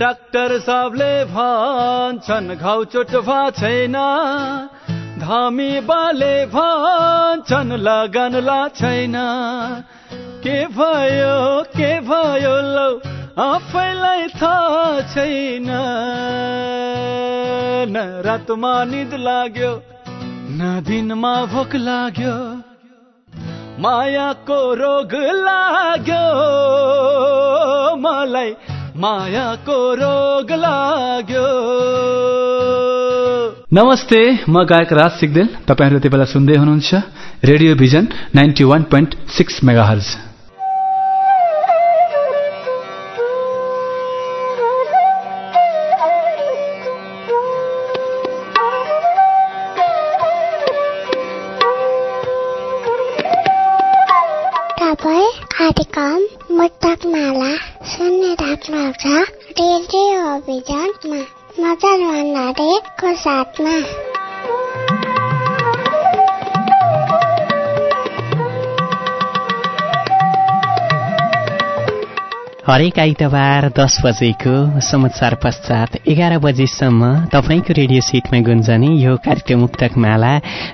Doctor सबले भन्छन् घाउ चोट भा छैन। धामी बाले भन्छन् लगन ला छैन। के भयो के भयो लौ आफैलाई थाहा छैन। न रातमा निद लाग्यो न दिनमा भोक लाग्यो। मायाको रोग लाग्यो। मलाई मायाको रोग लाग्यो। नमस्ते म गायक राज सिग्देल। तपाईँहरू यति बेला सुन्दै हुनुहुन्छ Radio Vision ninety one point six mega hertz हरेक आइतबार दस बजेको समाचार पश्चात एघार बजेसम्म तपाईँको रेडियो सेटमा गुन्जने यो कार्यक्रम मुक्तक माला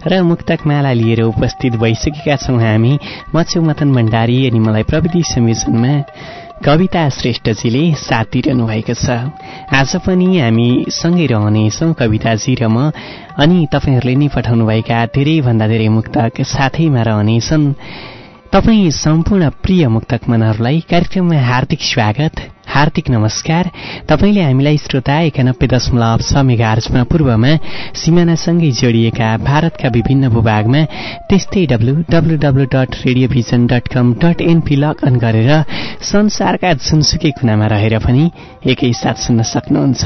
र मुक्तक माला लिएर उपस्थित भइसकेका छौँ हामी म छु मदन भण्डारी अनि मलाई प्रविधि संयोजनमा कविता श्रेष्ठजीले साथ दिइरहनु भएको छ आज पनि हामी सँगै रहनेछौँ कविताजी र म अनि तपाईँहरूले नै पठाउनुभएका धेरैभन्दा धेरै मुक्तक साथैमा रहनेछन् तपाईँ सम्पूर्ण प्रिय मुक्तक मनहरूलाई कार्यक्रममा हार्दिक स्वागत हार्दिक नमस्कार। तपाईँले हामीलाई श्रोता एकानब्बे दशमलव छ पूर्वमा सिमानासँगै जोडिएका भारतका विभिन्न भूभागमा त्यस्तै W W dot Radiovision dot com dot NP log in गरेर संसारका जुनसुकै कुनामा रहेर पनि एकैसाथ सुन्न सक्नुहुन्छ।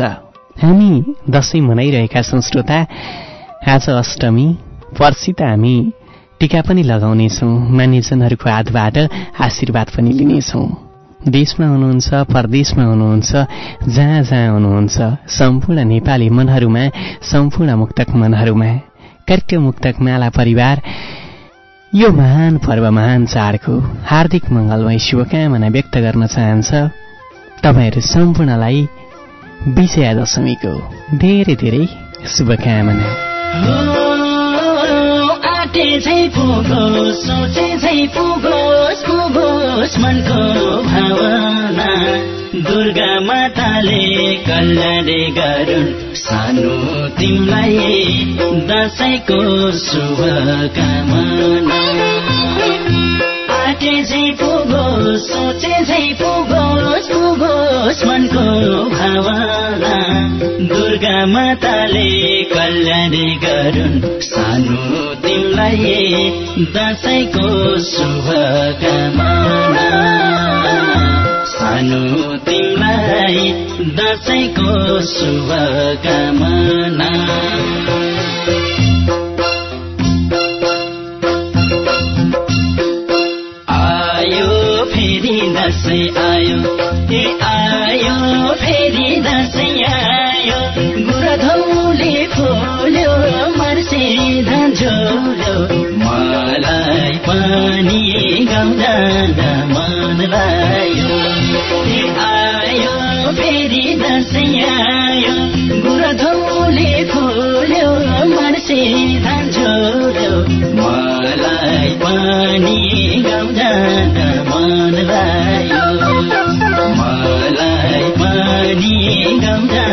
हामी दसैँ मनाइरहेका छौँ श्रोता। आज अष्टमी पर्सि त हामी टिका पनि लगाउनेछौँ मान्यजनहरूको हातबाट आशीर्वाद पनि लिनेछौँ। देशमा हुनुहुन्छ परदेशमा हुनुहुन्छ जहाँ जहाँ हुनुहुन्छ सम्पूर्ण नेपाली मनहरूमा सम्पूर्ण मुक्तक मनहरूमा कार्यक्रम मुक्तक माला परिवार यो महान पर्व महान चाडको हार्दिक मङ्गलमय शुभकामना व्यक्त गर्न चाहन्छ। तपाईँहरू सम्पूर्णलाई विजया दशमीको धेरै धेरै शुभकामना। बाटे झै पुगोस् सोचे झै पुगोस् पुगोस् मनको भावना। दुर्गा माताले कल्याणे गरून् सानो तिमीलाई दसैँको शुभकामना। आटे झै पुगोस् सोचे झै पुगोस् पुगोस् मनको भावना। दुर्गा माताले कल्याणी गरून् सानो तिमीलाई दसैँको शुभकामना। सानो तिमीलाई दसैँको शुभकामना। आयो गुरधौले फुल्यो मर्से झोल्यो। मलाई पनि गाउँदा मन लायो आयो फेरि दसैँ आयो गुरधौले फुल्यो मर्से झोल्यो। मलाई पनि गाउँदा मन लायो पनि गाउँदा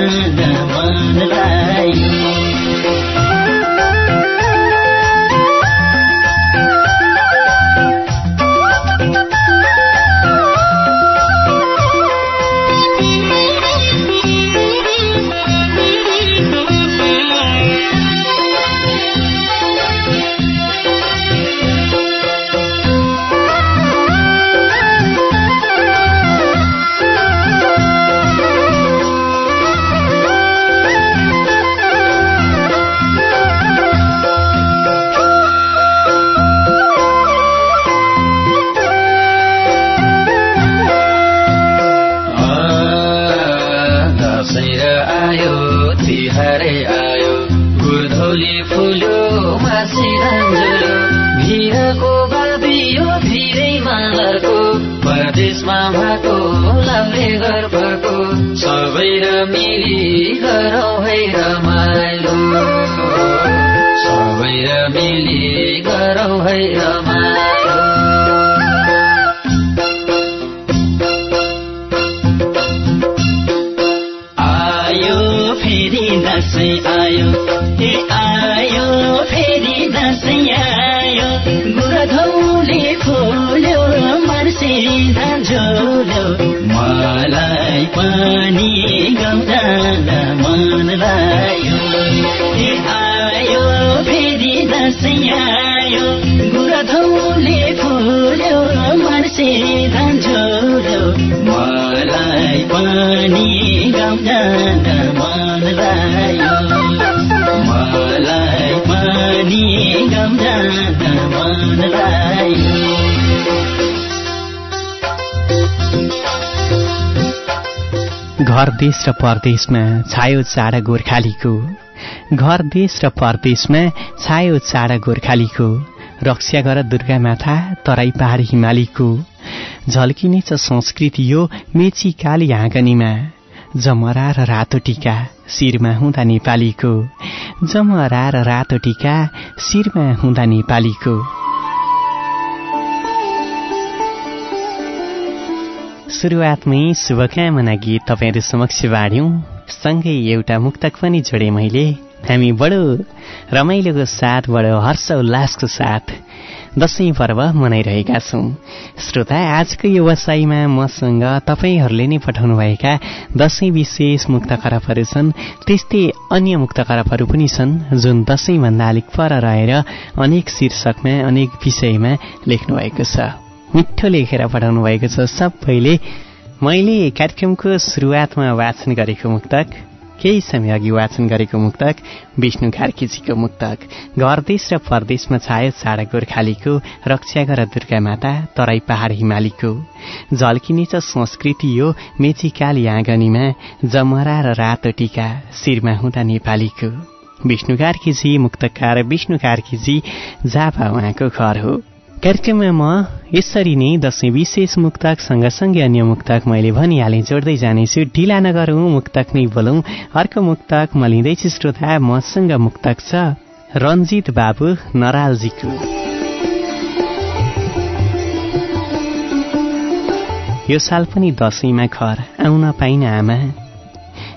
घर देश र परदेशमा छायो चाडा गोर्खालीको। घर देश र परदेशमा छायो चाडा गोर्खालीको। रक्षा गर दुर्गा माथा तराई पहाड हिमालीको। झल्किनेछ संस्कृति यो मेची काली आँगनीमा जमरा र रातो टिका शिरमा हुँदा नेपालीको। जमरा र रातो टिका शिरमा हुँदा नेपालीको। सुरुवातमै शुभकामना गीत तपाईँहरू समक्ष बाँड्यौँ। सँगै एउटा मुक्तक पनि जोडेँ मैले। हामी बडो रमाइलोको साथ बडो हर्ष उल्लासको साथ। दसैँ पर्व मनाइरहेका छौँ। श्रोता आजको यो वसाइमा मसँग तपाईँहरूले नै पठाउनुभएका दसैँ विशेष मुक्त खराबहरू छन्। त्यस्तै अन्य मुक्त खराबहरू पनि छन् जुन दसैँभन्दा अलिक पर रहेर अनेक शीर्षकमा अनेक विषयमा लेख्नुभएको छ। मिठो लेखेर पठाउनु भएको छ सबैले। मैले कार्यक्रमको सुरुवातमा वाचन गरेको मुक्तक केही समय अघि वाचन गरेको मुक्तक विष्णु कार्कीजीको मुक्तक घर देश र परदेशमा छायो चाडा गोर्खालीको रक्षा गर दुर्गा माता तराई पहाड हिमालीको झल्किनेछ संस्कृति यो मेची आँगनीमा जमरा र रातो टिका शिरमा हुँदा नेपालीको विष्णु कार्कीजी मुक्तकार विष्णु कार्कीजी जापा उहाँको घर हो कार्यक्रममा म यसरी नै दसैँ विशेष मुक्तक सँगसँगै अन्य मुक्तक मैले भनिहालेँ जोड्दै जानेछु। ढिला नगरौँ मुक्तक नै बोलौँ। अर्को मुक्तक म लिँदैछु श्रोता मसँग मुक्तक छ रञ्जित बाबु नरालजीको। यो साल पनि दसैँमा घर आउन पाइन आमा।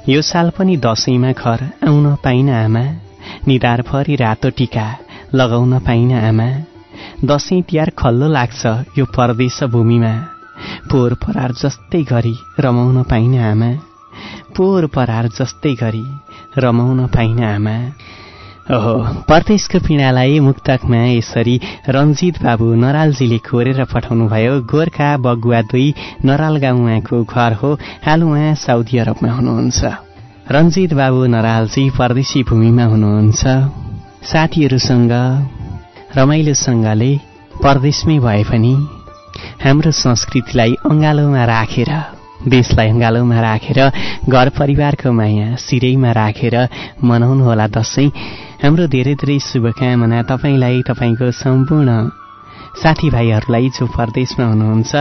यो साल पनि दसैँमा घर आउन पाइन आमा। निधारभरि रातो टिका लगाउन पाइन आमा। दसैँ तिहार खल्लो लाग्छ यो परदेश भूमिमा। पोहोर परार जस्तै गरी रमाउन पाइन आमा। पोहोर परार जस्तै गरी रमाउन पाइन आमा। ओहो परदेशको पीडालाई मुक्तकमा यसरी रञ्जित बाबु नरालजीले कोरेर पठाउनुभयो। गोर्खा बगुवा दुई नराल गाउँ उहाँको घर हो। हाल उहाँ साउदी अरबमा हुनुहुन्छ। रञ्जित बाबु नरालजी परदेशी भूमिमा हुनुहुन्छ। साथीहरूसँग रमाइलोसँगले परदेशमै भए पनि हाम्रो संस्कृतिलाई अँगालोमा राखेर देशलाई अँगालोमा राखेर घर परिवारको माया सिरैमा राखेर मनाउनुहोला दसैँ। हाम्रो धेरै धेरै शुभकामना तपाईँलाई तपाईँको सम्पूर्ण साथीभाइहरूलाई जो परदेशमा हुनुहुन्छ।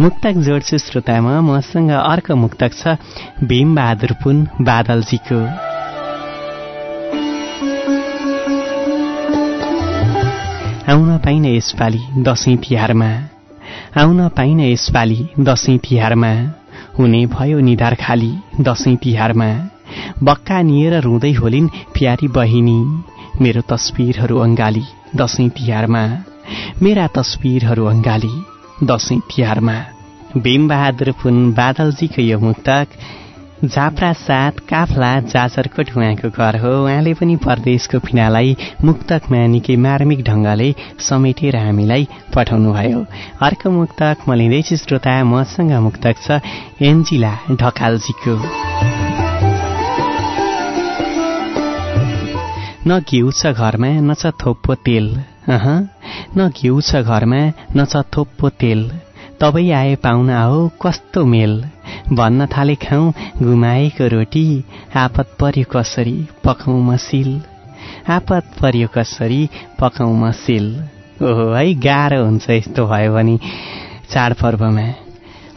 मुक्तक जोड्छु श्रोतामा मसँग अर्को मुक्तक छ भीमबहादुर पुन बादलजीको। आउन पाइन यसपालि दसैँ तिहारमा। आउन पाइन यसपालि दसैँ तिहारमा। हुने भयो निधार खाली दसैँ तिहारमा। बक्का निएर रुँदै होलिन् प्यारी बहिनी। मेरो तस्विरहरू अङ्गाली दसैँ तिहारमा। मेरा तस्विरहरू अङ्गाली दसैँ तिहारमा। भीमबहादुर पुन बादलजीको यो मुक्तक झाप्रा साथ काफला जाजरकोट उहाँको घर हो। उहाँले पनि परदेशको पिनालाई मुक्तकमा निकै मार्मिक ढङ्गले समेटेर हामीलाई पठाउनुभयो। अर्को मुक्तक म लिँदैछु श्रोता मसँग मुक्तक छ एन्जिला ढकालजीको। न घिउ छ घरमा न छ थोप्पो तेल। न घिउ छ घरमा न छ थोप्पो तेल। तबै आए पाहुना हो कस्तो मेल? भन्न थाले खाउँ गुमाएको रोटी। आपत पर्यो कसरी? पकाउँ मसिल आपत पर्यो कसरी? पकाउँ मसिल ओहो है गाह्रो हुन्छ यस्तो भयो भने चाडपर्वमा।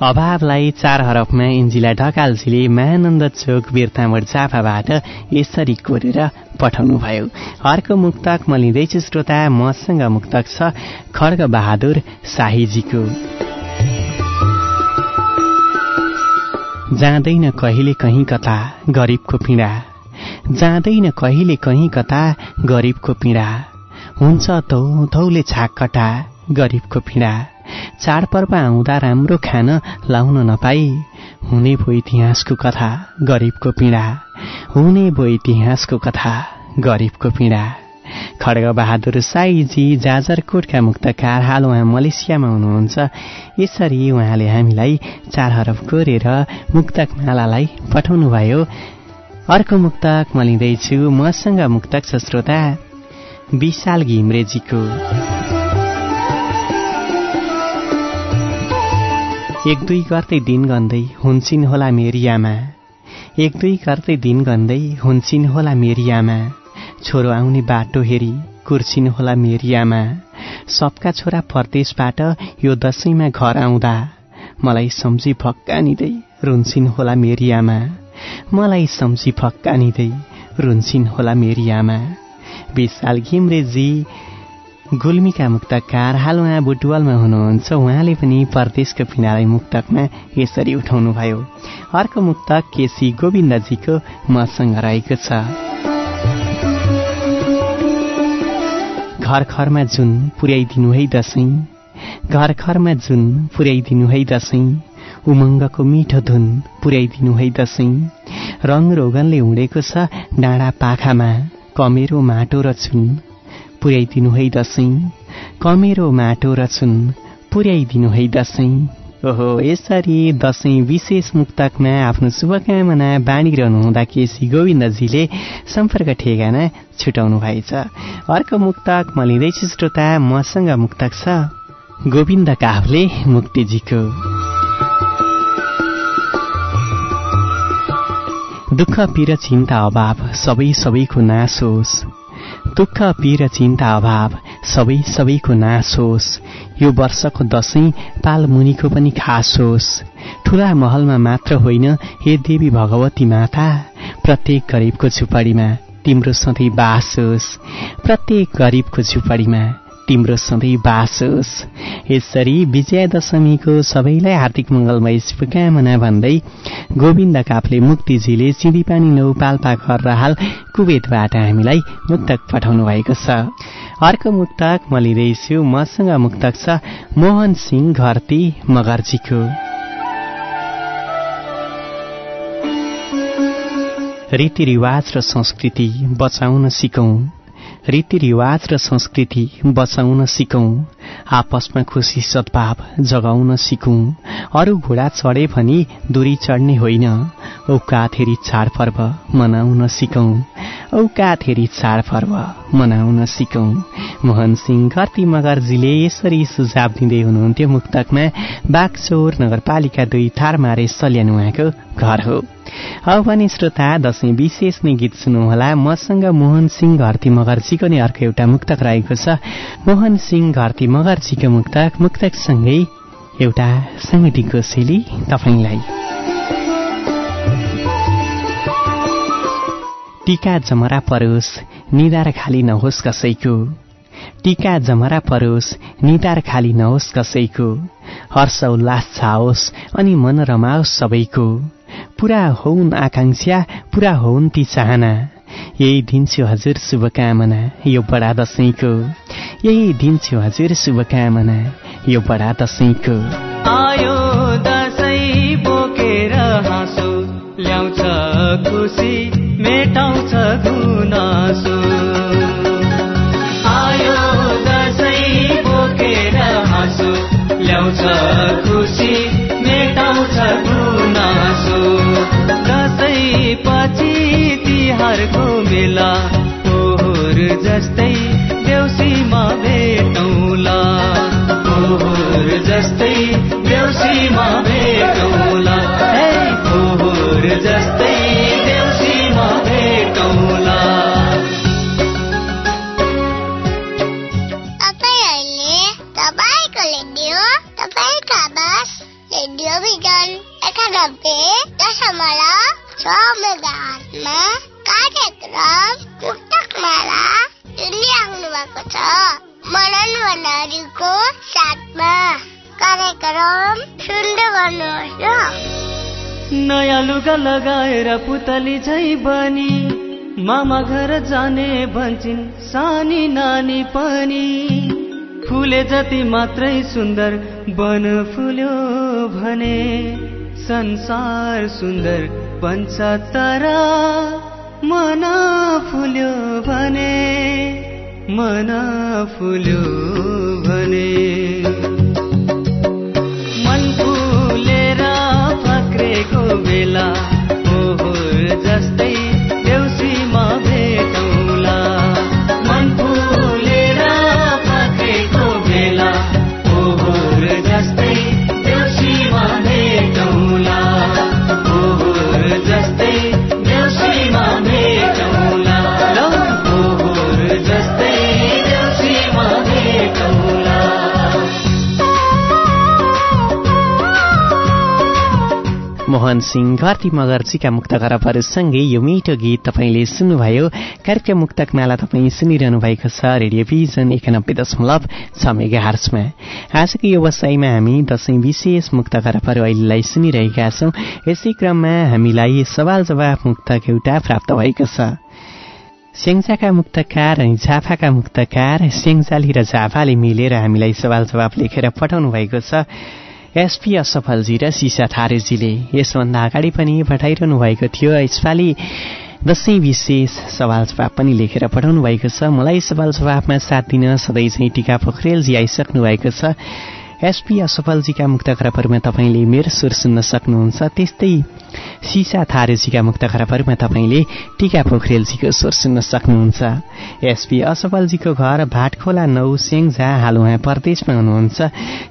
अभावलाई चार हरफमा इन्जिला ढकालजीले महानन्द चोक बिर्तामोड जाफाबाट यसरी कोरेर पठाउनुभयो। अर्को मुक्तक म लिँदैछु श्रोता मसँग मुक्तक छ खड्ग बहादुर शाहीजीको। जाँदैन कहिले कहीँ कता गरिबको पीडा। जाँदैन कहिले कहीँ कता गरिबको पीडा। हुन्छ तौ थौले छाकटा गरिबको पीडा। चाडपर्व आउँदा राम्रो खान लाउन नपाई। हुने भो इतिहासको कथा गरिबको पीडा। हुने भो इतिहासको कथा गरिबको पीडा। खड्ग बहादुर साईजी जाजरकोटका मुक्तकार हाल उहाँ मलेसियामा हुनुहुन्छ। यसरी उहाँले हामीलाई चार हरफ कोरेर मुक्तक मालालाई पठाउनुभयो अर्को मुक्तक म लिँदैछु मसँग मुक्तक छ श्रोता विशाल घिम्रेजीको एक दुई गर्दै दिन गन्दै हुन्छन् होला मेरी आमा एक दुई गर्दै दिन गन्दै हुन्छन् होला मेरी आमा छोरो आउने बाटो हेरी कुर्छिन् होला मेरी आमा सबका छोरा परदेशबाट यो दसैँमा घर आउँदा मलाई सम्झी फक्कानिँदै रुन्छिन् होला मेरी आमा मलाई सम्झी फक्कानिँदै रुन्छिन् होला मेरी आमा विशाल घिम्रेजी गुल्मीका मुक्तकार हाल उहाँ बुटवलमा हुनुहुन्छ। उहाँले पनि परदेशको पिँडालाई मुक्तकमा यसरी उठाउनुभयो। अर्को मुक्तक केसी गोविन्दजीको मसँग रहेको छ। घर घरमा जुन पुर्याइदिनु है दसैँ घर घरमा जुन पुर्याइदिनु है दसैँ उमङ्गको मिठो धुन पुर्याइदिनु है दसैँ रङ रोगनले उडेको छ डाँडा पाखामा कमेरो माटो र चुन पुर्याइदिनु है दसैँ कमेरो माटो र चुन पुर्याइदिनु है दसैँ। ओहो यसरी दसैँ विशेष मुक्तकमा आफ्नो शुभकामना बाँडिरहनु हुँदा केसी गोविन्दजीले सम्पर्क ठेगाना छुटाउनु भएछ। अर्को मुक्तक म लिँदैछु श्रोता मसँग मुक्तक छ गोविन्द काभले मुक्तिजीको। दुःख पीर चिन्ता अभाव सबै सबैको नाश होस्। दुःख पीर चिन्ता अभाव सबै सबैको नाश होस्। यो वर्षको दसैँ पाल मुनिको पनि खास होस्। ठुला महलमा मात्र होइन हे देवी भगवती माता प्रत्येक गरिबको झुपडीमा तिम्रो सधैँ बास होस्। प्रत्येक गरिबको झुपडीमा। तिम्रो सधैँ बास होस्। यसरी विजयादशमीको सबैलाई हार्दिक मङ्गलमय शुभकामना भन्दै गोविन्द काफले मुक्तिजीले सिँढीपानी नौ पाल्पा घर र हाल कुवेतबाट हामीलाई मुक्तक पठाउनु भएको छ। अर्को मुक्तक म लिँदैछु मसँग मुक्तक छ मोहन सिंह घरती मगर्जीको। रीतिरिवाज र संस्कृति बचाउन सिकौं। रीतिरिवाज र संस्कृति बचाउन सिकौं आपसमा खुसी सद्भाव जगाउन सिकौं। अरू घोडा चढे भनी दूरी चढ्ने होइन औकाथेरी चाडपर्व मनाउन सिकौं। औकाथेरी चाडपर्व मनाउन सिकौं। मोहन सिंह घरती मगरजीले यसरी सुझाव दिँदै हुनुहुन्थ्यो मुक्तकमा। बागचोर नगरपालिका दुई थारमारे सल्यान उहाँको घर हो। अब पनि श्रोता दसैँ विशेष नै गीत सुन्नुहोला। मसँग मोहन सिंह घरती मगर्जीको नै अर्को एउटा मुक्तक रहेको छ। मोहन सिंह घरती मगर्जीको मुक्तक मुक्तकसँगै एउटा साङ्गीतिक शैली तपाईँलाई। टिका जमरा परोस् निधार खाली नहोस् कसैको। टिका जमरा परोस् निधार खाली नहोस् कसैको। हर्ष उल्लास छाओस् अनि मन रमाओस् सबैको। पुरा हौन् आकाङ्क्षा पुरा हौन् ती चाहना यही दिन्छु हजुर शुभकामना यो बडा दसैँको यही दिन्छु हजुर शुभकामना यो बडा दसैँको आयो दसैँ बोकेर हाँसो ल्याउँछ खुसी मेटाउँछ गुनासो। आयो दसैँ बोकेर हाँसो ल्याउँछ खुसी बेला पोहोर जस्तै देउसीमा भेटौँला। पोहोर जस्तै देउसीमा भेटौँला नयाँ लुगा लगाएर पुतली झै बनी। मामा घर जाने भन्छन् सानी नानी पनि। फुले जति मात्रै सुन्दर बन फुल्यो भने संसार सुन्दर बन्छ तर मन फुल्यो भने मन फुल्यो भने। বেলা मोहन सिंह घरती मगर्जीका मुक्त खराबहरूसँगै यो मिठो गीत तपाईँले सुन्नुभयो। कार्यक्रम मुक्तक माला तपाईँ सुनिरहनु भएको छ रेडियो भिजन एकानब्बे दशमलव छ मेगा हार्समा आजको यो वसाइमा हामी दसैँ विशेष मुक्त खराबहरू अहिलेलाई सुनिरहेका छौँ। यसै क्रममा हामीलाई सवाल जवाफ मुक्तक एउटा प्राप्त भएको छ। स्याङ्जाका मुक्तकार अनि झापाका मुक्तकार स्याङ्जाली र झापाले मिलेर हामीलाई सवाल जवाफ लेखेर पठाउनु भएको छ। एसपी असफलजी र सिसा थारेजीले यसभन्दा अगाडि पनि पठाइरहनु भएको थियो। यसपालि दसैँ विशेष सवाल जवाब पनि लेखेर पठाउनु भएको छ। मलाई सवाल जवाबमा साथ दिन सधैँ चाहिँ टिका पोखरेलजी आइसक्नु भएको छ। एसपी असफलजीका मुक्त खराबहरूमा तपाईँले मेरो स्वर सुन्न सक्नुहुन्छ। त्यस्तै सिसा थारेजीका मुक्त खराबहरूमा तपाईँले टिका पोखरेलजीको स्वर सुन्न सक्नुहुन्छ। एसपी असफलजीको घर भाटखोला नौ सेङ्झा हाल उहाँ परदेशमा हुनुहुन्छ।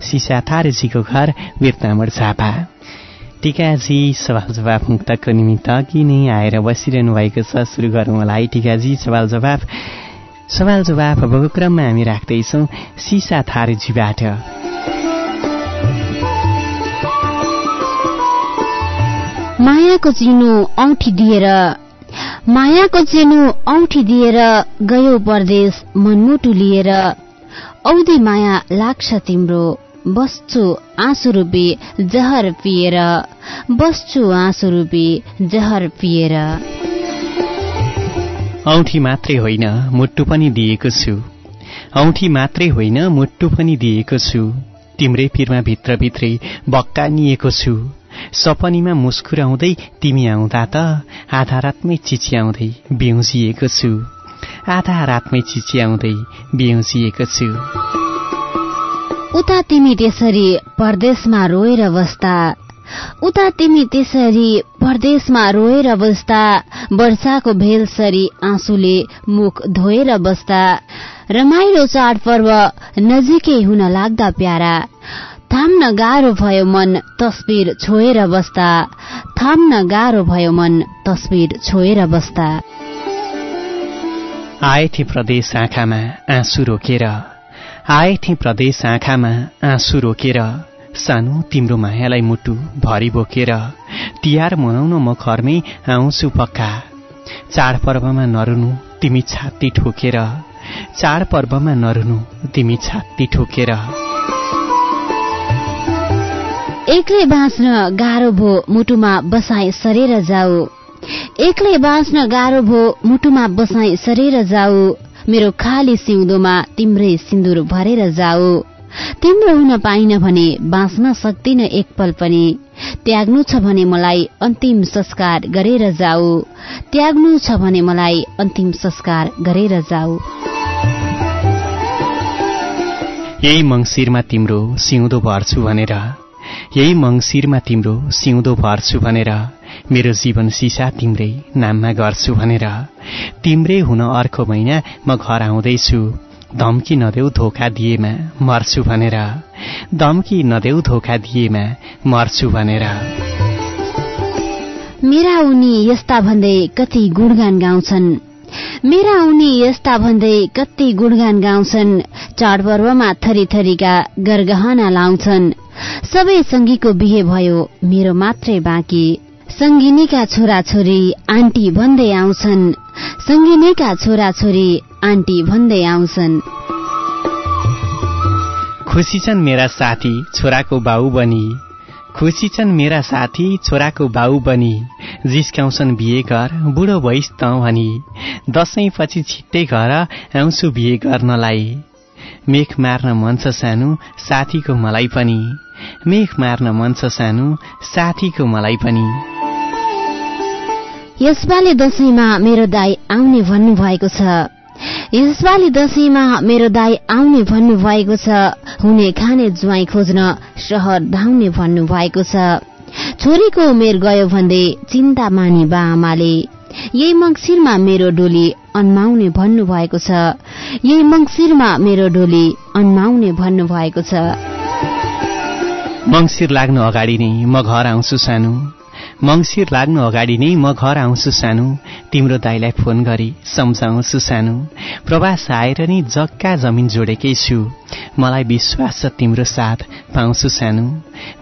सिसा थारेजीको घर बिर्तामोड झापा। टिकाजी सवाल जवाब मुक्तको निमित्त अघि नै आएर बसिरहनु भएको छ। सुरु गरौँ होला है टिकाजी सवाल जवाब सवाल जवाब अबको क्रममा हामी राख्दैछौँ सिसा थारेजीबाट। मायाको चिनो औँठी दिएर मायाको चिनो औँठी दिएर गयो परदेश मनमुटु लिएर। औधी माया लाग्छ तिम्रो बस्छु आँसु रूपी जहर पिएर बस्छु आँसु रूपी जहर पिएर। औँठी मात्रै होइन मुट्टु पनि दिएको छु। औँठी मात्रै होइन मुट्टु पनि दिएको छु। तिम्रै पिरमा भित्रभित्रै बक्कानिएको छु। सपनीमा मुस्कुराउँदै तिमी आउँदा त आधा रातमै चिच्याउँदै बिउजिएको छु। आधा रातमै चिच्याउँदै बिउजिएको छु। उता तिमी त्यसरी परदेशमा रोएर बस्दा उता तिमी त्यसरी परदेशमा रोएर बस्दा वर्षाको भेलसरी आँसुले मुख धोएर बस्दा रमाइलो चाडपर्व नजिकै हुन लाग्दा प्यारा। थाम्न गाह्रो भयो मन तस्बिर छोएर बस्दा। थाम्न गाह्रो भयो मन तस्बिर छोएर बस्दा। आएथे प्रदेश आँखामा आँसु रोकेर आएथे प्रदेश आँखामा आँसु रोकेर सानो तिम्रो मायालाई मुटु भरि बोकेर तिहार मनाउन म घरमै आउँछु पक्का। चाडपर्वमा नरुनु तिमी छाती ठोकेर चाडपर्वमा नरुनु तिमी छाती ठोकेर। एक्लै बाँच्न गाह्रो भो मुटुमा बसाई सरेर जाऊ। एक्लै बाँच्न गाह्रो भो मुटुमा बसाई सरेर जाऊ। मेरो खाली सिउँदोमा तिम्रै सिन्दुर भरेर जाऊ। तिम्रो हुन पाइन भने बाँच्न सक्दिन एकपल पनि। त्याग्नु छ भने मलाई अन्तिम संस्कार गरेर जाऊ। त्याग्नु छ भने मलाई अन्तिम संस्कार गरेर जाऊ। यही मङ्सिरमा तिम्रो सिउँदो भर्छु भनेर यही मङ्सिरमा तिम्रो सिउँदो भर्छु भनेर मेरो जीवन सिसा तिम्रै नाममा गर्छु भनेर। तिम्रै हुन अर्को महिना म घर आउँदैछु। धम्की नदेऊ धोका दिएमा मर्छु भनेर। धम्की नदेऊ धोका दिएमा मर्छु भनेर। मेरा उनी यस्ता भन्दै कति गुणगान गाउँछन्। मेरा उनी यस्ता भन्दै कति गुणगान गाउँछन्। चाडपर्वमा थरी थरीका गरगहना लाउँछन्। सबै सङ्गीको बिहे भयो मेरो मात्रै बाँकी। सङ्गिनीका छोराछोरी आन्टी भन्दै आउँछन्। सङ्गिनीका छोराछोरी आन्टी भन्दै आउँछन्। खुसी छन् मेरा साथी छोराको बाउ बनी। खुसी छन् मेरा साथी छोराको बाउ बनी। जिस्काउँछन् बिहे घर बुढो भइस् त भनी। दसैँ पछि छिट्टै घर आउँछु बिहे गर्नलाई। मेख मार्न मन छ सानो साथीको मलाई पनि। मेख मार्न मन छ सानो साथीको मलाई पनि। यसपालि दशैंमा मेरो दाई आउने भन्नुभएको छ। यसपालि दशैंमा मेरो दाई आउने भन्नुभएको छ। हुने खाने ज्वाइँ खोज्न सहर धाउने भन्नुभएको छ। छोरीको उमेर गयो भन्दै चिन्ता मानी बा आमाले। यही मङ्सिरमा मेरो डोली अन्माउने भन्नुभएको छ। यही मङ्सिरमा मेरो डोली अन्माउने भन्नुभएको छ। मङ्सिर लाग्नु अगाडि नै म घर आउँछु सानो। मङ्सिर लाग्नु अगाडि नै म घर आउँछु सानो। तिम्रो दाईलाई फोन गरी सम्झाउँछु सानो। प्रवास आएर नि जग्गा जमिन जोडेकै छु। मलाई विश्वास छ तिम्रो साथ पाउँछु सानो।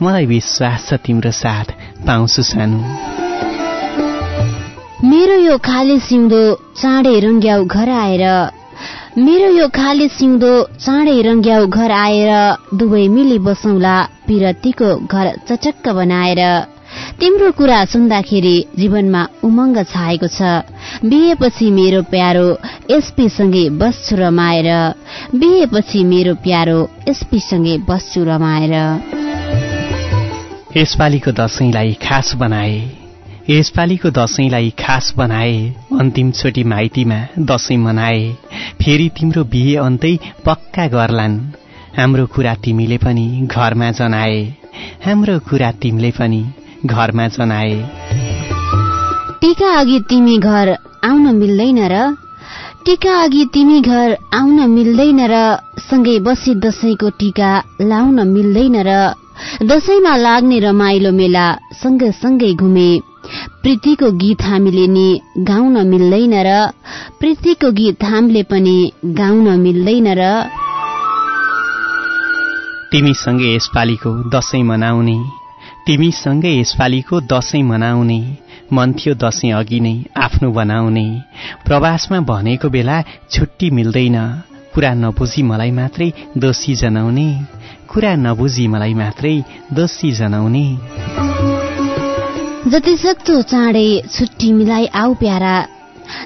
मलाई विश्वास छ तिम्रो साथ पाउँछु सानो। मेरो यो खाली सिउँदो चाँडै रङ्ग्याउ घर आएर मेरो यो खाली सिउँदो चाँडै रङ्ग्याउ घर आएर दुवै मिली बसौँला पिरतीको घर चचक्क बनाएर। तिम्रो कुरा सुन्दाखेरि जीवनमा उमङ्ग छाएको छ। बिहेपछि मेरो प्यारो एसपी सँगै बस्छु रमाएर। बिहेपछि मेरो प्यारो एसपी सँगै बस्छु रमाएर। यसपालिको दसैँलाई खास बनाए। यसपालिको दसैँलाई खास बनाए अन्तिम चोटि माइतीमा दसैँ मनाए फेरि तिम्रो बिहे अन्तै पक्का गर्लान्। हाम्रो कुरा तिमीले पनि घरमा जनाए हाम्रो कुरा तिमीले पनि घरमा जनाए। टिका अघि तिमी घर आउन मिल्दैन र टिका अघि तिमी घर आउन मिल्दैन र सँगै बसी दसैँको टिका लाउन मिल्दैन र दसैँमा लाग्ने रमाइलो मेला सँगसँगै घुमे। प्रीतिको गीत हामीले नि गाउन मिल्दैन र प्रीतिको गीत हामीले पनि गाउन मिल्दैन र तिमीसँगै यसपालिको दसैँ मनाउने तिमीसँगै यसपालिको दसैँ मनाउने मन थियो दसैँ अघि नै आफ्नो बनाउने। प्रवासमा भनेको बेला छुट्टी मिल्दैन। कुरा नबुझी मलाई मात्रै दोषी जनाउने। कुरा नबुझी मलाई मात्रै दोषी जनाउने। जति सक्दो चाँडै छुट्टी मिलाई आऊ प्यारा।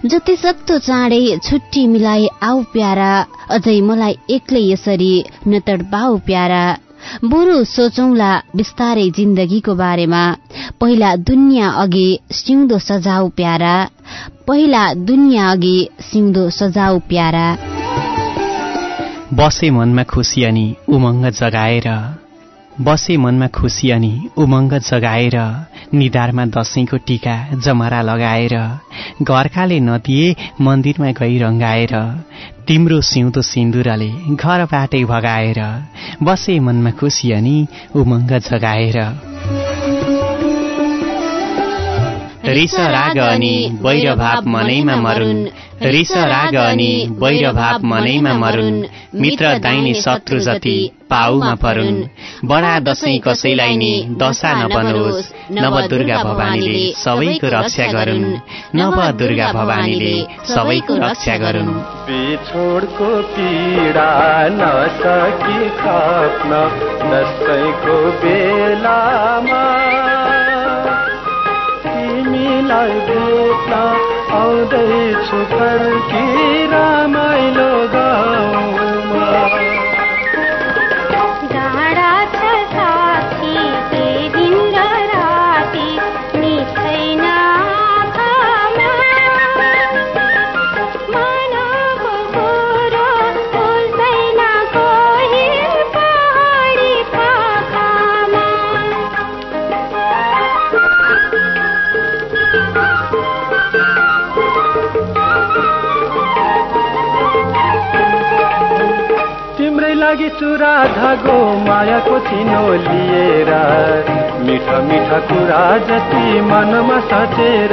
जति सक्दो चाँडै छुट्टी मिलाई आऊ प्यारा। अझै मलाई एक्लै यसरी नतडपाऊ प्यारा। बरु सोचौंला बिस्तारै जिन्दगीको बारेमा। पहिला दुनियाँ अघि सिउँदो सजाऊ प्यारा। पहिला दुनियाँ अघि सिउँदो सजाऊ प्यारा। बसे मनमा खुसी अनि उमङ्ग जगाएर बसे मनमा खुसी अनि उमङ्ग जगाएर निधारमा दसैँको टिका जमरा लगाएर घरकाले नदिए मन्दिरमा गई रङ्गाएर तिम्रो सिउँदो सिन्दुरले घरबाटै भगाएर बसे मनमा खुसी अनि उमङ्ग जगाएर। रिस राग अनि वैर भाव मनैमा मरुन्। रिस राग अनि वैर भाव मनैमा मरुन्। मित्र दाइने शत्रु जति पाउमा परुन्। बडा दसैँ कसैलाई नि दशा नबनोस्। नव दुर्गा भवानीले सबैको रक्षा गरून्। नव दुर्गा भवानीले सबैको रक्षा गरून्। पीडा धागो मायाको चिनो लिएर मिठा मिठा कुरा जति मनमा साँचेर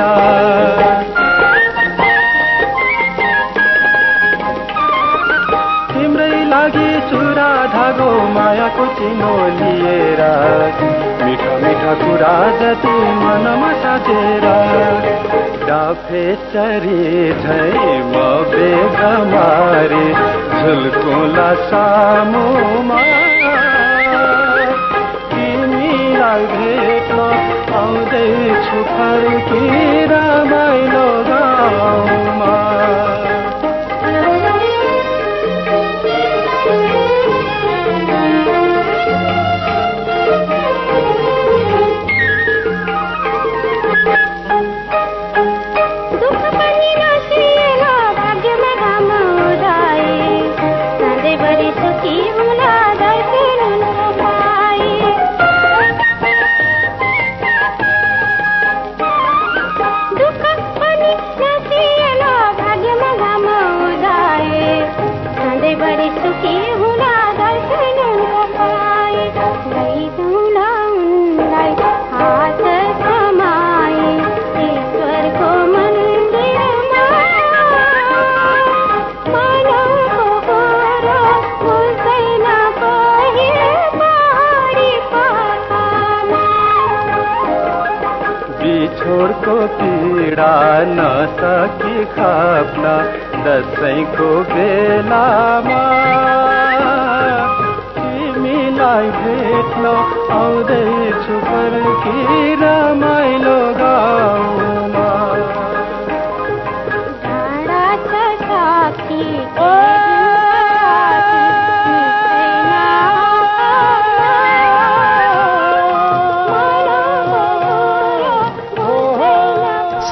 तिम्रै लागि चुरा धागो मायाको चिनो लिएर मिठा मिठा कुरा जति मनमा साँचेर डाफे चरी झै म बेग मारे झुल्कुला सामुमा तिमीलाई भेट्न आउँदैछु फर्की रमाइलो गाउँमा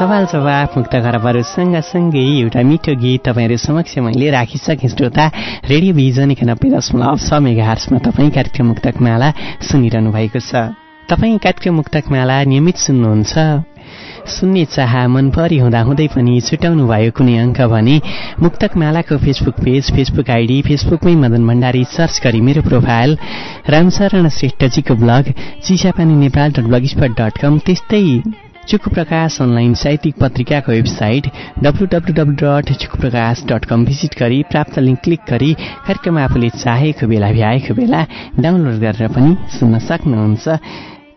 सवाल जवाफ मुक्त खराबहरू सँगसँगै एउटा मिठो गीत तपाईँहरू समक्ष मैले राखिसकेँ। श्रोता रेडियो भिजन एकानब्बे दशमलव छ मेगा हार्समा तपाईँ कार्यक्रम मुक्तक माला सुनिरहनु भएको छ। तपाईँ कार्यक्रम मुक्तक माला नियमित सुन्नुहुन्छ। सुन्ने चाह मनपरी हुँदाहुँदै पनि छुट्याउनु भयो कुनै अङ्क भने मुक्तक मालाको फेसबुक पेज फेसबुक आइडी फेसबुकमै मदन भण्डारी सर्च गरी मेरो profile Ramsharan श्रेष्ठजीको blog Chisapani Nepal dot blogspot dot com त्यस्तै चुकु प्रकाश अनलाइन साहित्यिक पत्रिकाको website W W W dot Chuku Prakash dot कम भिजिट गरी प्राप्त लिङ्क क्लिक गरी कार्यक्रम आफूले चाहेको बेला भ्याएको बेला डाउनलोड गरेर पनि सुन्न सक्नुहुन्छ।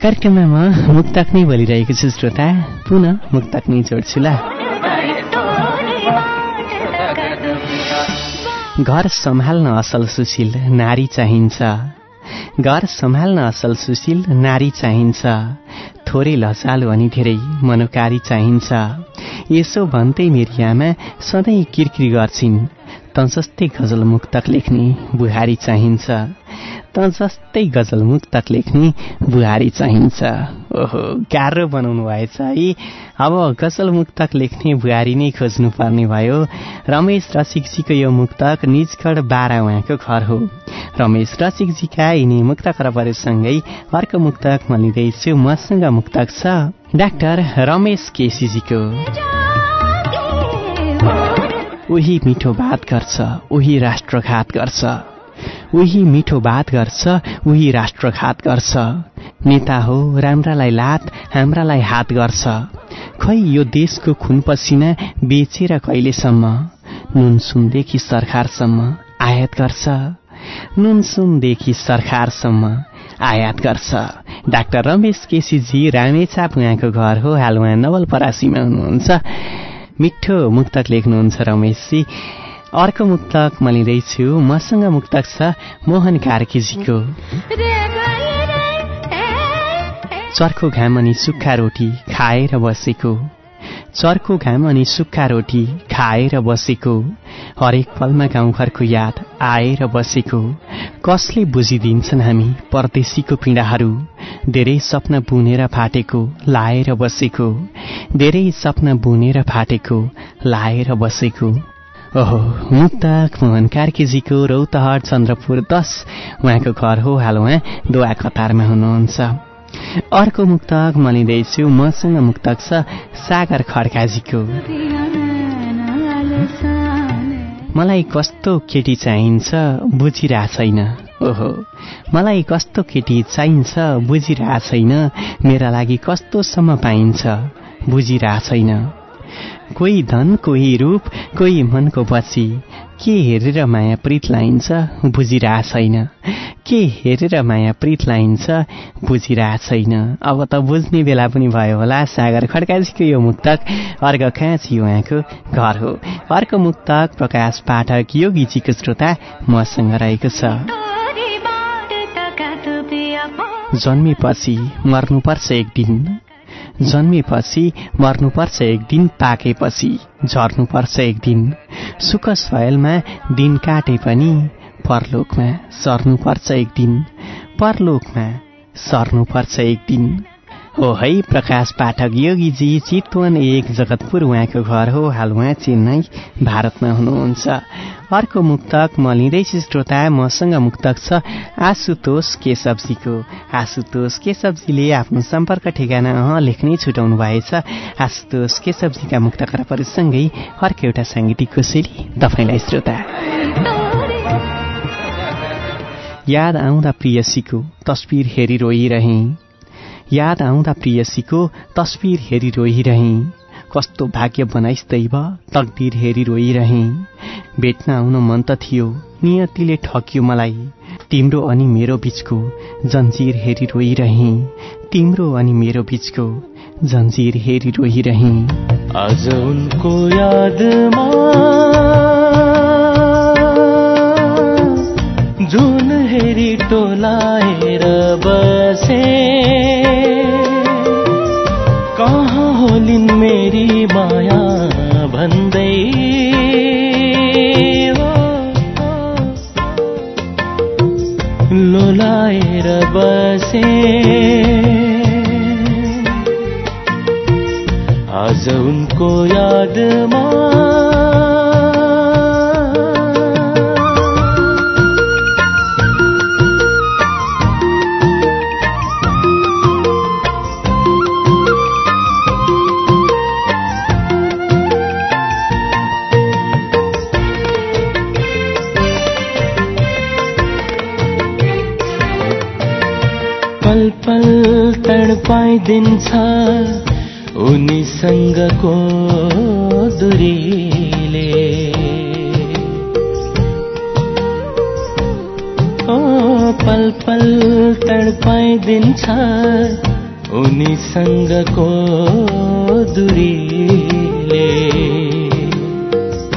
कार्यक्रममा म मुक्तक नै बोलिरहेको छु श्रोता। पुनः मुक्तक नै जोड्छु ल। घर सम्हाल्न असल सुशील नारी चाहिन्छ। घर सम्हाल्न असल सुशील नारी चाहिन्छ। थोरै लचालु अनि धेरै मनोकारी चाहिन्छ। यसो भन्दै मेरी आमा सधैँ किरकिर गर्छिन्। त जस्तै गजल मुक्तक लेख्ने बुहारी चाहिन्छ। त जस्तै गजल मुक्तक लेख्ने बुहारी चाहिन्छ। ओहो गाह्रो बनाउनु भएछ है। अब गजल मुक्तक लेख्ने बुहारी नै खोज्नु पर्ने भयो। रमेश रसिकजीको यो मुक्तक निजगढ बाह्र उहाँको घर हो। रमेश रसिकजीका यिनी मुक्त खरबहरूसँगै अर्को मुक्तक म लिँदैछु। मसँग मुक्तक छ डाक्टर रमेश केसीजीको। उही मिठो बात गर्छ उही राष्ट्रघात गर्छ। उही मिठो बात गर्छ उही राष्ट्रघात गर्छ। नेता हो राम्रालाई लात हाम्रालाई हात गर्छ। खै यो देशको खुन पसिना बेचेर कहिलेसम्म? नुन सुनदेखि सरकारसम्म आयात गर्छ। नुन सुनदेखि सरकारसम्म आयात गर्छ। डाक्टर रमेश केसीजी रामेछाप उहाँको घर हो हाल उहाँ नवलपरासीमा हुनुहुन्छ। मिठो मुक्तक लेख्नुहुन्छ रमेशजी अर्को मुक्तक म लिँदैछु। मसँग मुक्तक छ मोहन कार्कीजीको। घाम अनि सुक्खा रोटी खाएर बसेको। चर्को घाम अनि सुक्खा रोटी खाएर बसेको। हरेक पलमा गाउँघरको याद आएर बसेको। कसले बुझिदिन्छन् हामी परदेशीको पीडाहरू? धेरै सपना बुनेर फाटेको लाएर बसेको। धेरै सपना बुनेर फाटेको लाएर बसेको। ओहो मुक्तक मोहन कार्कीजीको रौतहट चन्द्रपुर दस। उहाँको घर हो हाल उहाँ दोहा कतारमा हुनुहुन्छ। अर्को मुक्तक म लिँदैछु मसँग मुक्तक छ सागर खड्काजीको। मलाई कस्तो केटी चाहिन्छ बुझिरहेको छैन। ओहो। मलाई कस्तो केटी चाहिन्छ बुझिरहेको छैन। मेरा लागि कस्तोसम्म पाइन्छ बुझिरहेको छैन। कोही धन कोही रूप कोही मनको पछि। के हेरेर माया प्रीत लाइन्छ बुझिरहेको छैन के हेरेर माया प्रीत लाइन्छ बुझिरहेको छैन अब त बुझ्ने बेला पनि भयो होला। सागर खड्काजीको यो मुक्तक? अर्घ काँची उहाँको घर हो। अर्को मुक्तक प्रकाश पाठक योगीजीको श्रोता मसँग रहेको छ। जन्मेपछि मर्नुपर्छ एक दिन। जन्मेपछि मर्नुपर्छ एक दिन पाकेपछि। झर्नुपर्छ एक दिन। सुख सयलमा दिन काटे पनि परलोकमा सर्नुपर्छ एक दिन। परलोकमा सर्नुपर्छ एक दिन। हो है प्रकाश पाठक योगीजी चितवन एक जगतपुर उहाँको घर हो हाल उहाँ चेन्नई भारतमा हुनुहुन्छ। अर्को मुक्तक म लिँदैछु श्रोता मसँग मुक्तक छ आशुतोष केशवजीको। आशुतोष केशवजीले आफ्नो सम्पर्क ठेगाना अह लेख्नै छुटाउनु भएछ। आशुतोष केशवजीका मुक्त खराबहरूसँगै अर्को एउटा साङ्गीतिक कोसेली तपाईँलाई श्रोता। याद आउँदा प्रियसीको तस्विर हेरी रोइरहेँ याद आउँदा प्रियसीको तस्विर हेरी रोइरहेँ। कस्तो भाग्य बनाइस् दैव तकदिर हेरी रोइरहेँ। भेट्न आउन मन त थियो नियतिले ठग्यो मलाई। तिम्रो अनि मेरो बिचको जन्जिर हेरी रोइरहेँ। तिम्रो अनि मेरो बिचको जन्जिर हेरी रोइरहेँ। आज उनको यादमा जुन हेरी टोलाएर बसे होलिन् मेरी माया भन्दै। लोलाएर बसे। आज उनको यादमा तडपाइदिन्छ उनीसँगको दुरीले। ओ पल पल तडपाइदिन्छ उनीसँगको दुरीले।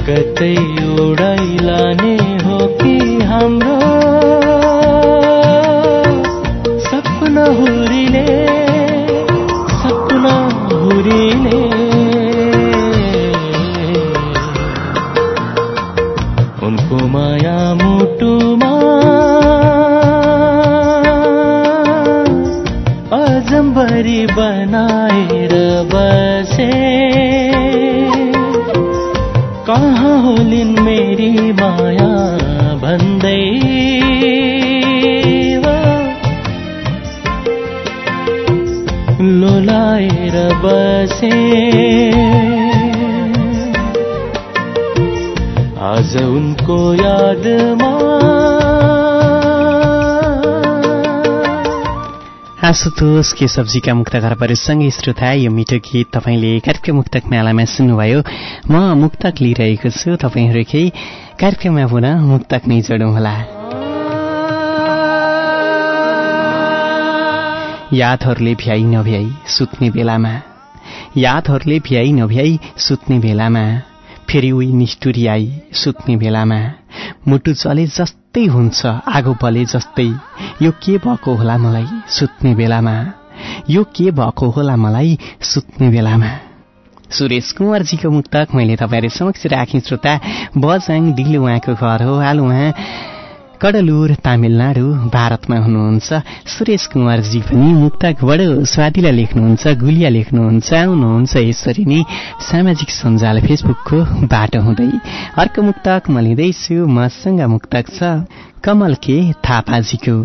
कतै उडाइलाने हो कि हाम्रो सपना हुरीले? आज उनको यादमा आशुतोष केशवजीका मुक्त घरहरूसँगै श्रोता यो मिठो गीत तपाईँले कार्यक्रम मुक्तक मेलामा सुन्नुभयो। म मुक्तक लिइरहेको छु। तपाईँहरूकै कार्यक्रममा पुनः मुक्तक नै जोडौँला यादहरूले भ्याइ नभ्याई सुत्ने बेलामा। यादहरूले भ्याइ नभ्याई सुत्ने बेलामा फेरि उही निष्ठुरी आई सुत्ने बेलामा। मुटु चले जस्तै हुन्छ आगो बले जस्तै। यो के भएको होला मलाई सुत्ने बेलामा? यो के भएको होला मलाई सुत्ने बेलामा? सुरेश कुँवरजीको मुक्तक मैले तपाईँहरू समक्ष राखेँ श्रोता। बजाङ डिल उहाँको घर हो हाल उहाँ कडलुर तामिलनाडु भारतमा हुनुहुन्छ सुरेश कुमारजी पनि मुक्तक बडो स्वादिला लेख्नुहुन्छ गुलिया लेख्नुहुन्छ आउनुहुन्छ यसरी नै सामाजिक सञ्जाल फेसबुकको बाटो हुँदै। अर्को मुक्तक म लिँदैछु मसँग मुक्तक छ कमल के थापाजीको।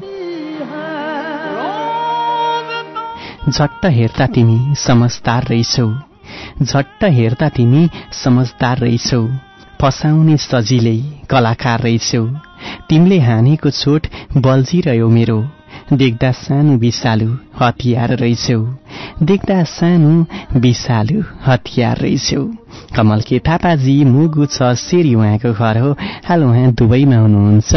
झट्ट हेर्दा तिमी समझदार रहेछौ। झट्ट हेर्दा तिमी समझदार रहेछौ। फसाउने सजिलै कलाकार रहेछौ। तिमीले हानेको चोट बल्झिरह्यो मेरो। देख्दा सानो विषालु हतियार रहेछौ। देख्दा सानो विषालु हतियार रहेछौ। कमल के थापाजी मुगु छ सेरी उहाँको घर हो। हाल उहाँ दुबईमा हुनुहुन्छ।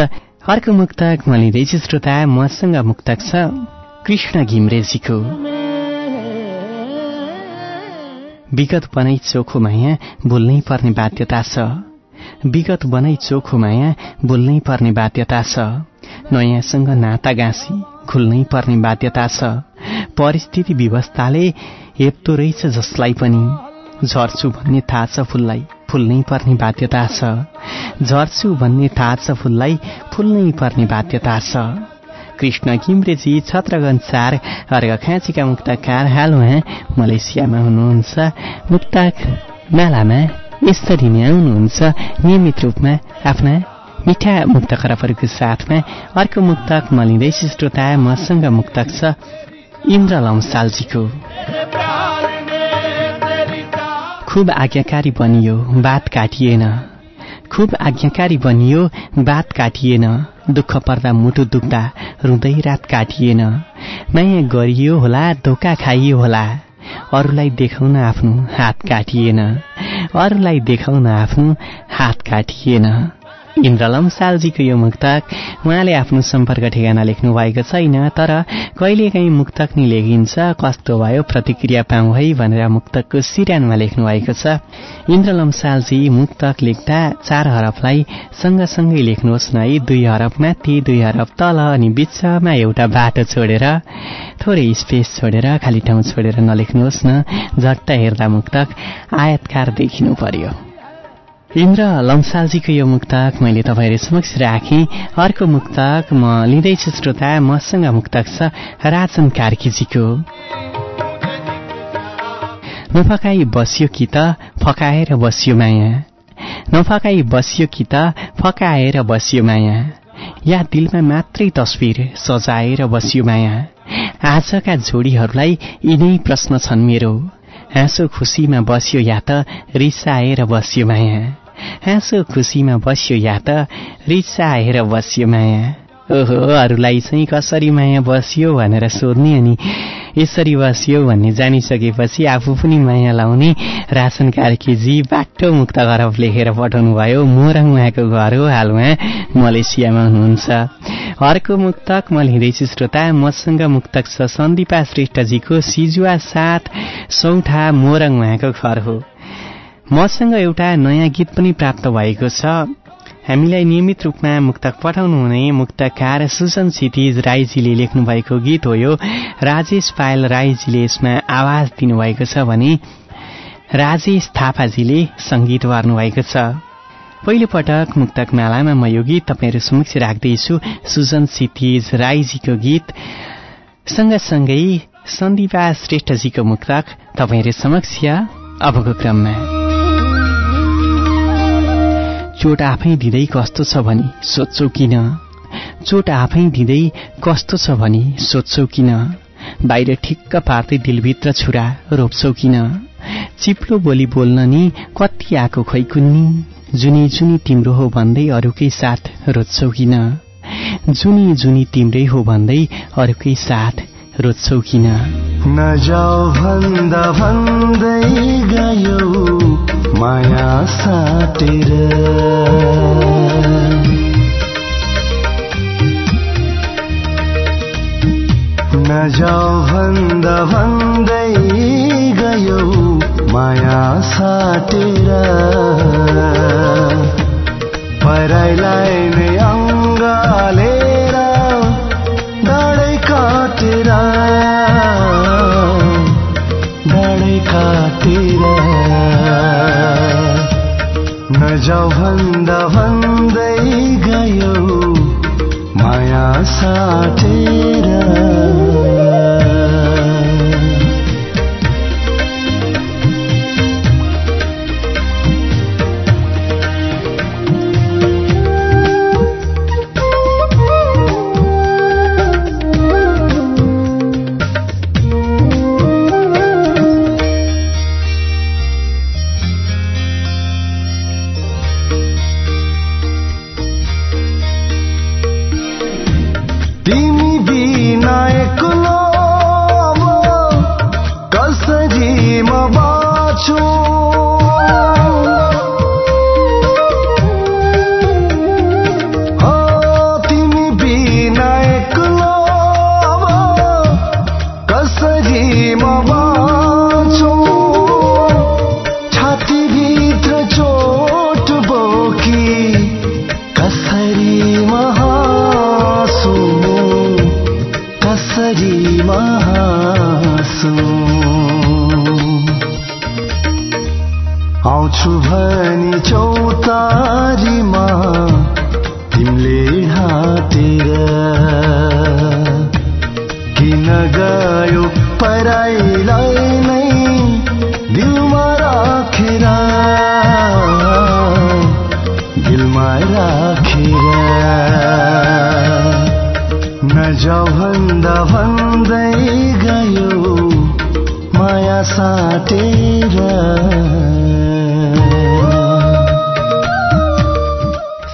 अर्को मुक्तक म लिँदैछु श्रोता मसँग मुक्तक छ कृष्ण घिम्रेजीको। विगत बनाई चोखो माया भुल्नै पर्ने बाध्यता छ। विगत बनाई चोखो माया भुल्नै पर्ने बाध्यता छ। नयाँसँग नाता गाँसी खुल्नै पर्ने बाध्यता छ। परिस्थिति व्यवस्थाले हेप्दो रहेछ जसलाई पनि। झर्छु भन्ने थाहा छ फुललाई फुल्नै पर्ने बाध्यता छ। झर्छु भन्ने थाहा छ फुललाई फुल्नै पर्ने बाध्यता छ। कृष्ण किम्रेजी छत्रगञ्ज चार अर्घखाँचीका मुक्तकार हाल उहाँ मलेसियामा हुनुहुन्छ मुक्तक मेलामा। यसरी नै आउनुहुन्छ नियमित रूपमा आफ्ना मिठा मुक्त खराबहरूको साथमा अर्को मुक्तक म लिँदैछु श्रोता मसँग मुक्तक छ इन्द्र लम्सालजीको खुब आज्ञाकारी बनियो बात काटिएन खुब आज्ञाकारी बनियो बात काटिएन दुःख पर्दा मुटु दुख्दा रुँदै रात काटिएन माया गरियो होला धोका खाइयो होला अरूलाई देखाउन आफ्नो हात काटिएन। अरूलाई देखाउन आफ्नो हात काटिएन। इन्द्रलम सालजीको यो मुक्तक उहाँले आफ्नो सम्पर्क ठेगाना लेख्नु भएको छैन तर कहिलेकाहीँ मुक्तक नि लेखिन्छ कस्तो भयो प्रतिक्रिया पाउँ है भनेर मुक्तकको सिरानमा लेख्नु भएको छ। इन्द्रलम सालजी मुक्तक लेख्दा चार हरफलाई सँगसँगै लेख्नुहोस् न है दुई हरफ माथि दुई हरफ तल अनि बिचमा एउटा बाटो छोडेर थोरै स्पेस छोडेर खाली ठाउँ छोडेर नलेख्नुहोस् न। झट्ट हेर्दा मुक्तक आयतकार देखिनु पर्यो। इन्द्र लम्सालजीको यो मुक्तक मैले तपाईँहरू समक्ष राखेँ। अर्को मुक्तक म लिँदैछु श्रोता। मसँग मुक्तक छ राजन कार्कीजीको। नफकाई बस्यो कि त फकाएर बस्यो माया। नफकाई बस्यो कि त फकाएर बस्यो माया। या दिलमा मात्रै तस्विर सजाएर बस्यो माया। आजका जोडीहरूलाई यिनै प्रश्न छन् मेरो। हाँसो खुसीमा बस्यो या त रिसाएर बस्यो माया। हाँसो खुसीमा बस्यो या त? रिसाएर बस्यो माया। ओहो अरूलाई चाहिँ कसरी माया बस्यो भनेर सोध्ने अनि यसरी बस्यो भन्ने जानिसकेपछि आफू पनि माया लाउने रासन कार्कीजी बाटो मुक्त गरब लेखेर पठाउनु भयो मोरङ उहाँको घर हो हाल उहाँ मलेसियामा हुनुहुन्छ। अर्को मुक्तक म लिँदैछु श्रोता। मसँग मुक्तक छ सन्दीपा श्रेष्ठजीको सिजुवा साथ सौठा मोरङ उहाँको घर हो। मसँग एउटा नयाँ गीत पनि प्राप्त भएको छ। हामीलाई नियमित रूपमा मुक्तक पठाउनु हुने मुक्तकार सुसन क्षितिज राईजीले लेख्नु भएको गीत हो यो। राजेश पायल राईजीले यसमा आवाज दिनुभएको छ भने राजेश थापाजीले सङ्गीत भएको छ। पहिलो पटक मुक्तक मालामा म यो गीत तपाईँहरू समक्ष राख्दैछु। सुजन क्षितिज राईजीको गीत। सँगसँगै सन्दीपा श्रेष्ठजीको मुक्तक तपाईँहरू समक्ष अबको क्रममा। चोट आफै दिँदै कस्तो छ भनी सोध्छौ किन? चोट आफै दिँदै कस्तो छ भनी सोध्छौ किन? बाहिर ठिक्क पार्दै दिलभित्र छुरा रोप्छौ किन? चिप्लो बोली बोल्न नि कति आएको खै कुन्नी? जुनी जुनी तिम्रो हो भन्दै अरूकै साथ रोज्छौ किन? जुनी जुनी तिम्रै हो भन्दै अरूकै साथ रोज्छौ किन? नजाऊ भन्दा भन्दै गयो माया साटेर। नजाऊ भन्दा भन्दै गयो माया साटेर। पराइलाई नजाऊ भन्दा भन्दै गयो माया साटेर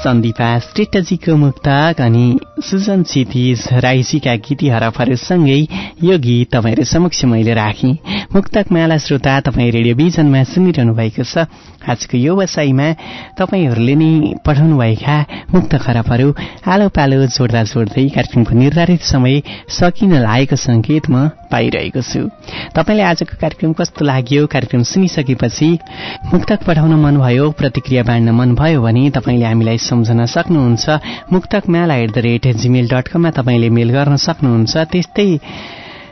सन्दीपा श्रेष्ठजीको मुक्तक अनि सुजन क्षितिज राईजीका गीती हरफहरूसँगै यो गीत तपाईँहरू समक्ष मैले राखेँ। मुक्तक माला श्रोता तपाईँ रेडियो भिजनमा सुनिरहनु भएको छ। आजको यो वसाईमा तपाईँहरूले नै पठाउनुभएका मुक्त खराबहरू आलो पालो जोड्दा जोड्दै कार्यक्रमको निर्धारित समय सकिन लागेको सङ्केत म पाइरहेको छु। तपाईँले आजको कार्यक्रम कस्तो लाग्यो? कार्यक्रम सुनिसकेपछि मुक्तक पठाउन मन भयो प्रतिक्रिया बाँड्न मन भयो भने तपाईँले हामीलाई सम्झन सक्नुहुन्छ। Muktak Mala at the rate Gmail dot कममा तपाईँले मेल गर्न सक्नुहुन्छ। त्यस्तै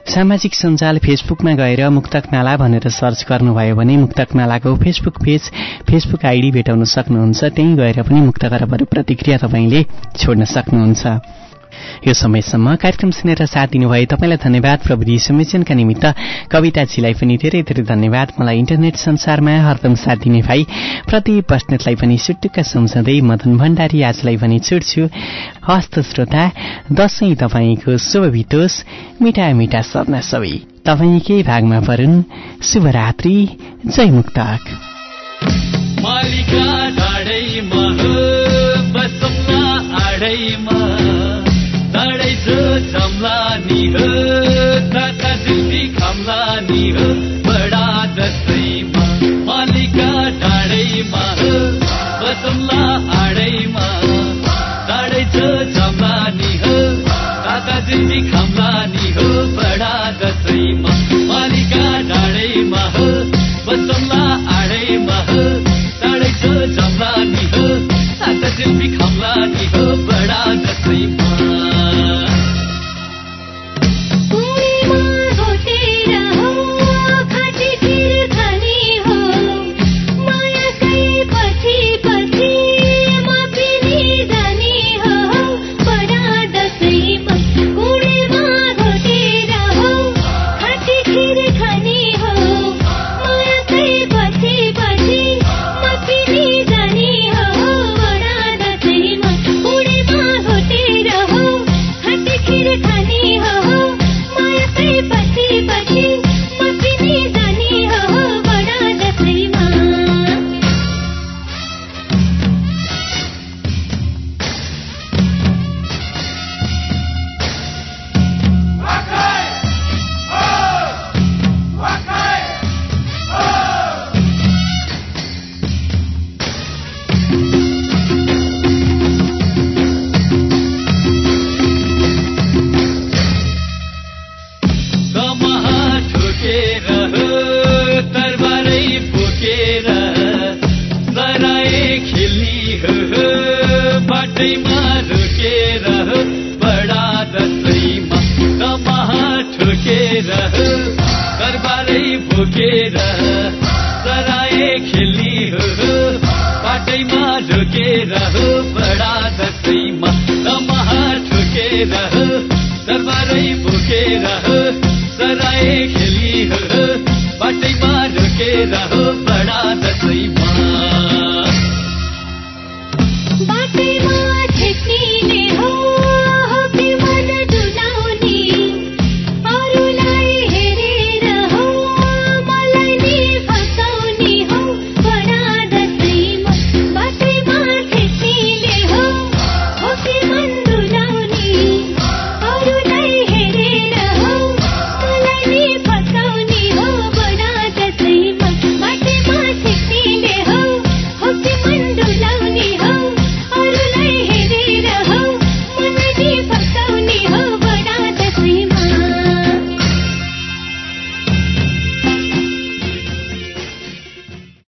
सामाजिक सञ्जाल फेसबुकमा गएर मुक्तक माला भनेर सर्च गर्नुभयो भने मुक्तक मालाको फेसबुक पेज फेसबुक आइडी भेटाउन सक्नुहुन्छ। त्यहीँ गएर पनि मुक्त खराबहरू प्रतिक्रिया तपाईँले छोड्न सक्नुहुन्छ। यो समयसम्म कार्यक्रम सुनेर साथ दिनुभए तपाईँलाई धन्यवाद प्रविधि संयोजनका निमित्त। कविताजीलाई पनि धेरै धेरै धन्यवाद। मलाई इन्टरनेट संसारमा हरदम साथ दिने भाइ प्रति बस्नेतलाई पनि सुटुक्क सम्झँदै मदन भण्डारी आजलाई पनि छुट्छु। हस्त श्रोता दसैँ तपाईँको शुभ बितोस्। मिठा मिठा सपना सबै। तपाईँकै भागमा परुन्। शुभरात्रि जय मुक्तक। मालिका नि